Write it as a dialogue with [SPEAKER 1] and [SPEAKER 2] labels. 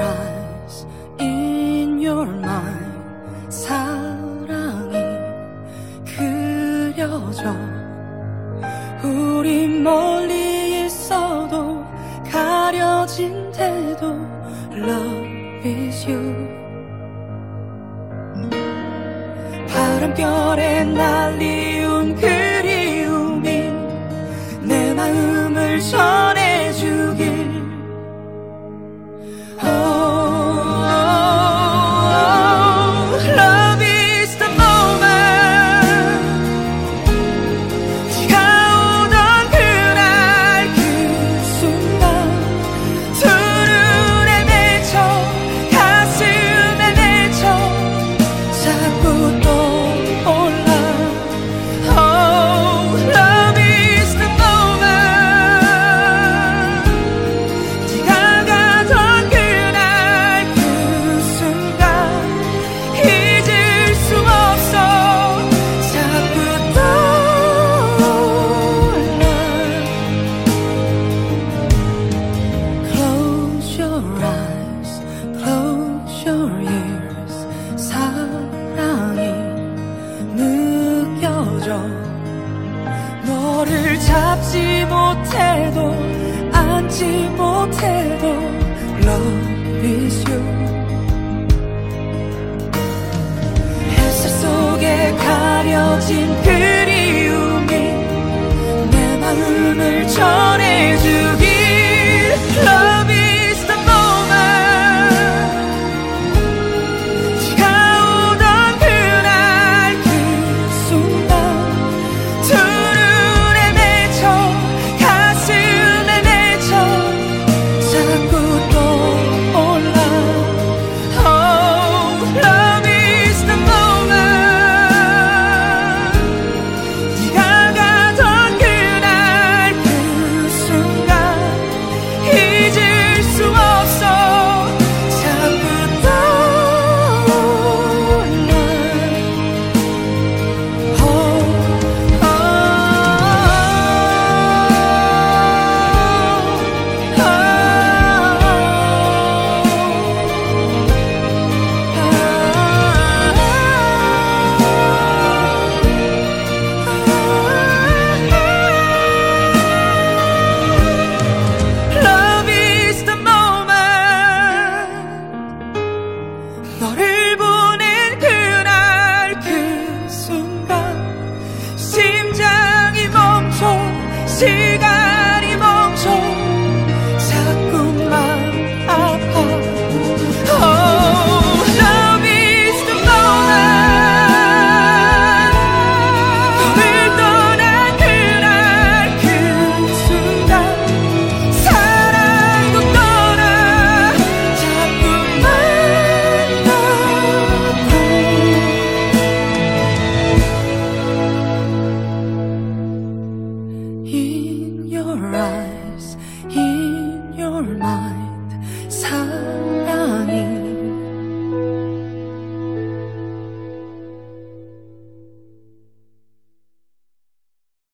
[SPEAKER 1] sunrise in your mind. 사랑이 그려져 우리 멀리 있어도 가려진 대도 love is you. 바람결에 날리운 그리움이 내 마음을 전해 너를 잡지 못해도 안지 못해도 Love is you. 햇살 속에 가려진 your eyes, in your mind, 사랑이